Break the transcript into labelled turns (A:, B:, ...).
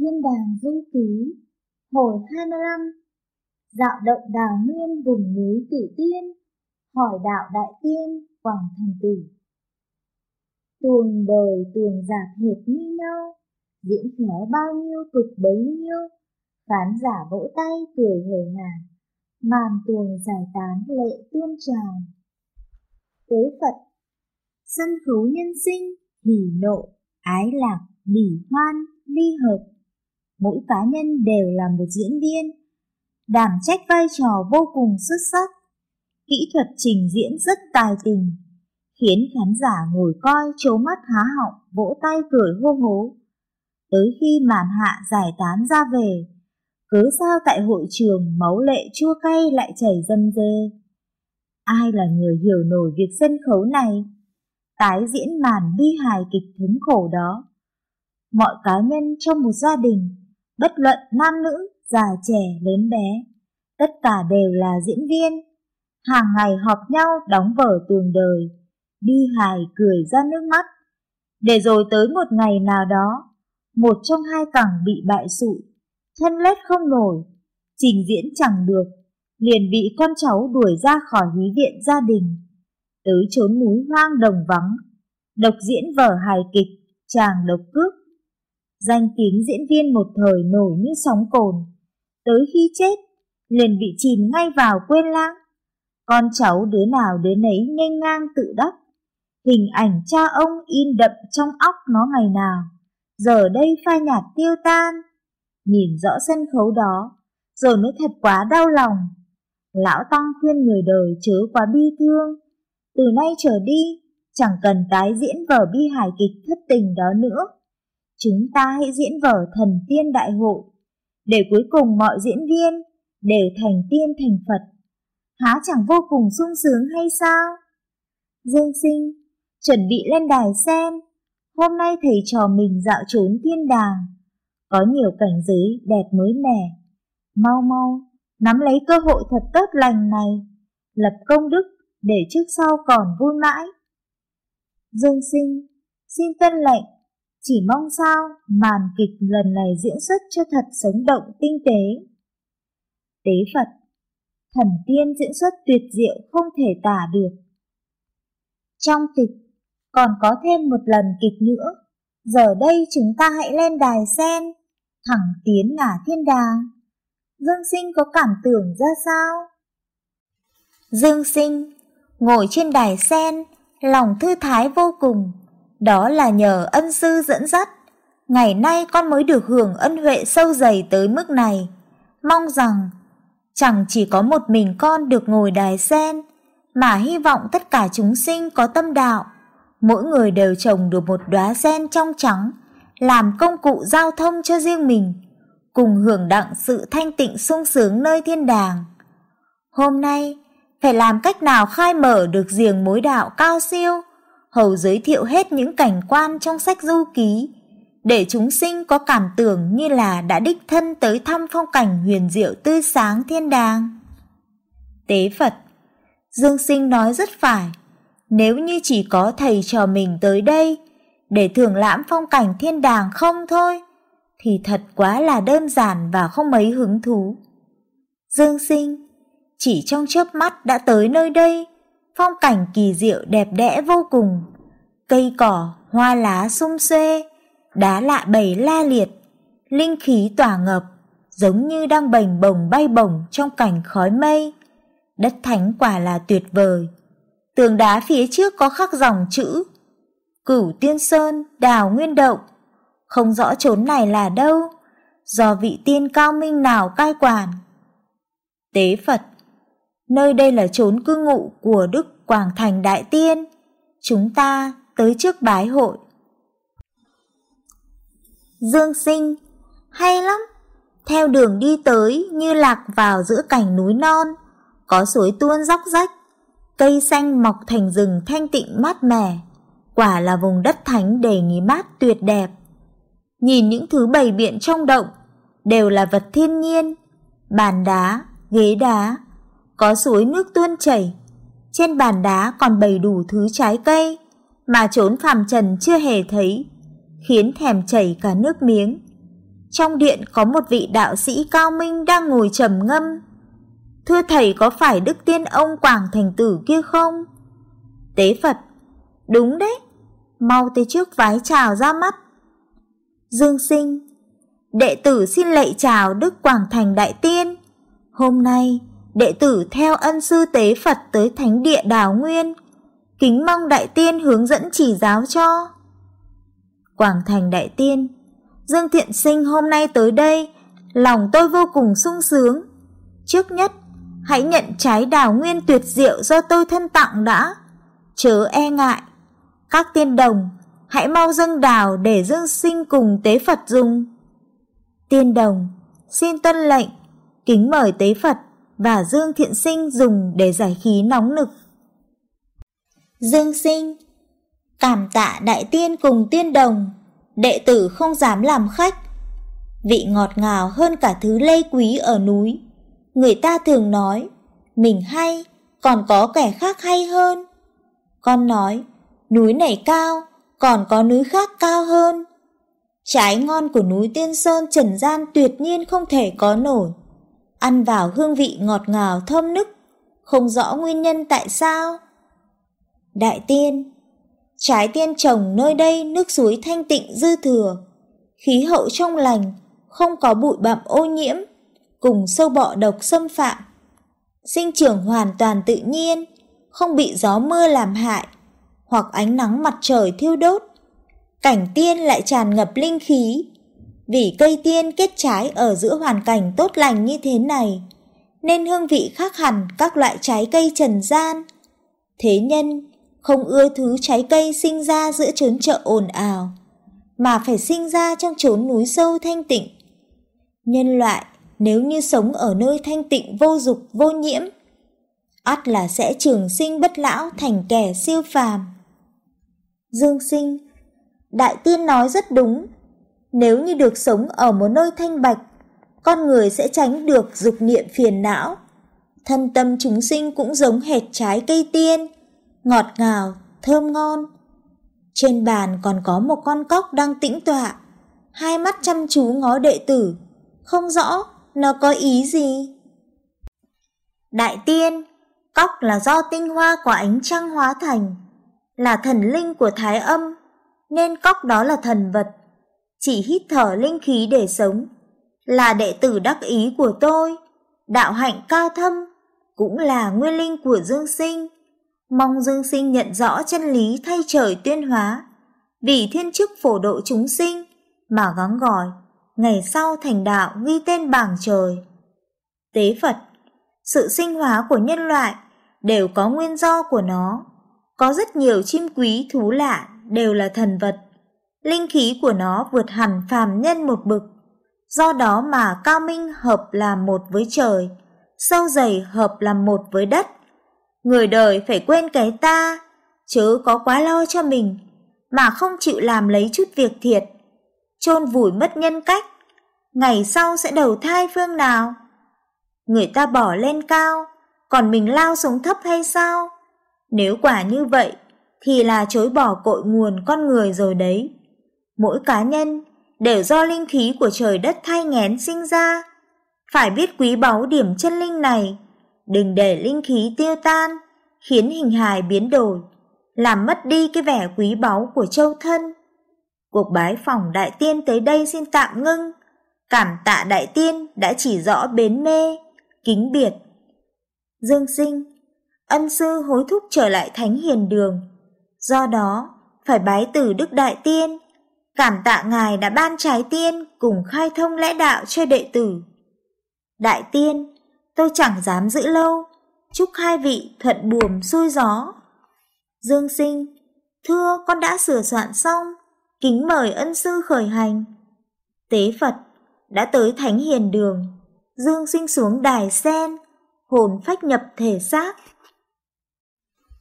A: Thiên đàng du ký, hồi 25 Dạo động đào nguyên vùng núi Tử Tiên, hỏi đạo đại tiên Quảng Thành Tử. Tuồng đời tuồng giạt hệt như nhau, diễn khéo bao nhiêu cực bấy nhiêu, khán giả vỗ tay cười hề hà, màn tuồng giải tán lệ tuôn trào. Tế Phật Sân khấu nhân sinh, hỉ nộ, ái lạc, bỉ hoan, ly hợp. Mỗi cá nhân đều là một diễn viên, đảm trách vai trò vô cùng xuất sắc. Kỹ thuật trình diễn rất tài tình, khiến khán giả ngồi coi trố mắt há họng, vỗ tay cười hô hố. Tới khi màn hạ giải tán ra về, cớ sao tại hội trường máu lệ chua cay lại chảy dâm dê. Ai là người hiểu nổi việc sân khấu này? Tái diễn màn bi hài kịch thống khổ đó. Mọi cá nhân trong một gia đình, bất luận nam nữ, già trẻ, lớn bé, tất cả đều là diễn viên. Hàng ngày họp nhau đóng vở tuồng đời, đi hài cười ra nước mắt. Để rồi tới một ngày nào đó, một trong hai cẳng bị bại sụi, thân lết không nổi, trình diễn chẳng được, liền bị con cháu đuổi ra khỏi hí viện gia đình, tới chốn núi hoang đồng vắng, độc diễn vở hài kịch, chàng độc cước. Danh tiếng diễn viên một thời nổi như sóng cồn, tới khi chết, liền bị chìm ngay vào quên lãng. Con cháu đứa nào đứa nấy nhanh ngang tự đắc, hình ảnh cha ông in đậm trong óc nó ngày nào, giờ đây phai nhạt tiêu tan. Nhìn rõ sân khấu đó, rồi mới thật quá đau lòng. Lão Tăng khuyên người đời chớ quá bi thương, từ nay trở đi, chẳng cần tái diễn vở bi hài kịch thất tình đó nữa. Chúng ta hãy diễn vở thần tiên đại hội, để cuối cùng mọi diễn viên đều thành tiên thành Phật. Há chẳng vô cùng sung sướng hay sao? Dương sinh, chuẩn bị lên đài xem, hôm nay thầy trò mình dạo trốn thiên đàng, có nhiều cảnh giới đẹp mới mẻ. Mau mau, nắm lấy cơ hội thật tốt lành này, lập công đức để trước sau còn vui mãi. Dương sinh, xin tân lệnh, chỉ mong sao màn kịch lần này diễn xuất cho thật sống động tinh tế. Tế Phật, thần tiên diễn xuất tuyệt diệu không thể tả được. Trong kịch, còn có thêm một lần kịch nữa, giờ đây chúng ta hãy lên đài sen, thẳng tiến ngả thiên đàng. Dương sinh có cảm tưởng ra sao? Dương sinh ngồi trên đài sen, lòng thư thái vô cùng. Đó là nhờ ân sư dẫn dắt. Ngày nay con mới được hưởng ân huệ sâu dày tới mức này. Mong rằng chẳng chỉ có một mình con được ngồi đài sen, mà hy vọng tất cả chúng sinh có tâm đạo. Mỗi người đều trồng được một đóa sen trong trắng, làm công cụ giao thông cho riêng mình, cùng hưởng đặng sự thanh tịnh sung sướng nơi thiên đàng. Hôm nay, phải làm cách nào khai mở được giềng mối đạo cao siêu, hầu giới thiệu hết những cảnh quan trong sách du ký, để chúng sinh có cảm tưởng như là đã đích thân tới thăm phong cảnh huyền diệu tươi sáng thiên đàng. Tế Phật Dương sinh nói rất phải, nếu như chỉ có thầy trò mình tới đây, để thưởng lãm phong cảnh thiên đàng không thôi, thì thật quá là đơn giản và không mấy hứng thú. Dương sinh chỉ trong chớp mắt đã tới nơi đây, phong cảnh kỳ diệu đẹp đẽ vô cùng. Cây cỏ, hoa lá sum xuê, đá lạ bầy la liệt, linh khí tỏa ngập, giống như đang bềnh bồng bay bổng trong cảnh khói mây. Đất thánh quả là tuyệt vời. Tường đá phía trước có khắc dòng chữ Cửu Tiên Sơn, Đào Nguyên Động. Không rõ chốn này là đâu, do vị tiên cao minh nào cai quản. Tế Phật Nơi đây là chốn cư ngụ của Đức Quảng Thành Đại Tiên. Chúng ta tới trước bái hội. Dương sinh, hay lắm. Theo đường đi tới như lạc vào giữa cảnh núi non, có suối tuôn róc rách, cây xanh mọc thành rừng thanh tịnh mát mẻ. Quả là vùng đất thánh đầy nghỉ mát tuyệt đẹp. Nhìn những thứ bày biện trong động, đều là vật thiên nhiên, bàn đá, ghế đá, có suối nước tuôn chảy. Trên bàn đá còn bày đủ thứ trái cây mà trốn phàm trần chưa hề thấy, khiến thèm chảy cả nước miếng. Trong điện có một vị đạo sĩ cao minh đang ngồi trầm ngâm. Thưa thầy có phải Đức Tiên ông Quảng Thành Tử kia không? Tế Phật, đúng đấy, mau tới trước vái chào ra mắt. Dương Sinh, đệ tử xin lạy chào Đức Quảng Thành Đại Tiên. Hôm nay, đệ tử theo ân sư Tế Phật tới Thánh Địa Đào Nguyên, kính mong Đại Tiên hướng dẫn chỉ giáo cho. Quảng Thành Đại Tiên, Dương Thiện Sinh hôm nay tới đây, lòng tôi vô cùng sung sướng. Trước nhất, hãy nhận trái đào nguyên tuyệt diệu do tôi thân tặng đã, chớ e ngại. Các tiên đồng, hãy mau dâng đào để Dương Sinh cùng tế Phật dùng. Tiên đồng, xin tuân lệnh, kính mời tế Phật và Dương Thiện Sinh dùng để giải khí nóng nực. Dương Sinh Cảm tạ đại tiên cùng tiên đồng, đệ tử không dám làm khách. Vị ngọt ngào hơn cả thứ lây quý ở núi. Người ta thường nói, mình hay, còn có kẻ khác hay hơn. Con nói, núi này cao, còn có núi khác cao hơn. Trái ngon của núi Tiên Sơn trần gian tuyệt nhiên không thể có nổi. Ăn vào hương vị ngọt ngào thơm nức, không rõ nguyên nhân tại sao. Đại tiên, trái tiên trồng nơi đây nước suối thanh tịnh dư thừa, khí hậu trong lành, không có bụi bặm ô nhiễm, cùng sâu bọ độc xâm phạm. Sinh trưởng hoàn toàn tự nhiên, không bị gió mưa làm hại, hoặc ánh nắng mặt trời thiêu đốt. Cảnh tiên lại tràn ngập linh khí, vì cây tiên kết trái ở giữa hoàn cảnh tốt lành như thế này, nên hương vị khác hẳn các loại trái cây trần gian. Thế nhân không ưa thứ trái cây sinh ra giữa chốn chợ ồn ào, mà phải sinh ra trong chốn núi sâu thanh tịnh. Nhân loại nếu như sống ở nơi thanh tịnh vô dục vô nhiễm, ắt là sẽ trường sinh bất lão thành kẻ siêu phàm. Dương sinh, đại tiên nói rất đúng, nếu như được sống ở một nơi thanh bạch, con người sẽ tránh được dục niệm phiền não. Thân tâm chúng sinh cũng giống hệt trái cây tiên, ngọt ngào, thơm ngon. Trên bàn còn có một con cóc đang tĩnh tọa, hai mắt chăm chú ngó đệ tử, không rõ nó có ý gì. Đại tiên, cóc là do tinh hoa của ánh trăng hóa thành, là thần linh của thái âm, nên cóc đó là thần vật, chỉ hít thở linh khí để sống, là đệ tử đắc ý của tôi, đạo hạnh cao thâm, cũng là nguyên linh của Dương Sinh Mong Dương Sinh nhận rõ chân lý thay trời tuyên hóa, vì thiên chức phổ độ chúng sinh mà gắng gọi, ngày sau thành đạo ghi tên bảng trời. Tế Phật, sự sinh hóa của nhân loại đều có nguyên do của nó. Có rất nhiều chim quý thú lạ đều là thần vật. Linh khí của nó vượt hẳn phàm nhân một bực. Do đó mà cao minh hợp là một với trời, sâu dày hợp là một với đất Người đời phải quên cái ta, chớ có quá lo cho mình, mà không chịu làm lấy chút việc thiệt, chôn vùi mất nhân cách, ngày sau sẽ đầu thai phương nào? Người ta bỏ lên cao, còn mình lao xuống thấp hay sao? Nếu quả như vậy, thì là chối bỏ cội nguồn con người rồi đấy. Mỗi cá nhân đều do linh khí của trời đất thay ngén sinh ra. Phải biết quý báu điểm chân linh này, đừng để linh khí tiêu tan, khiến hình hài biến đổi, làm mất đi cái vẻ quý báu của châu thân. Cuộc bái phòng đại tiên tới đây xin tạm ngưng, cảm tạ đại tiên đã chỉ rõ bến mê, kính biệt. Dương sinh, ân sư hối thúc trở lại thánh hiền đường, do đó phải bái từ đức đại tiên, cảm tạ ngài đã ban trái tiên cùng khai thông lẽ đạo cho đệ tử. Đại tiên, tôi chẳng dám giữ lâu, chúc hai vị thuận buồm xuôi gió. Dương sinh, thưa con đã sửa soạn xong, kính mời ân sư khởi hành. Tế Phật đã tới thánh hiền đường, Dương sinh xuống đài sen, hồn phách nhập thể xác,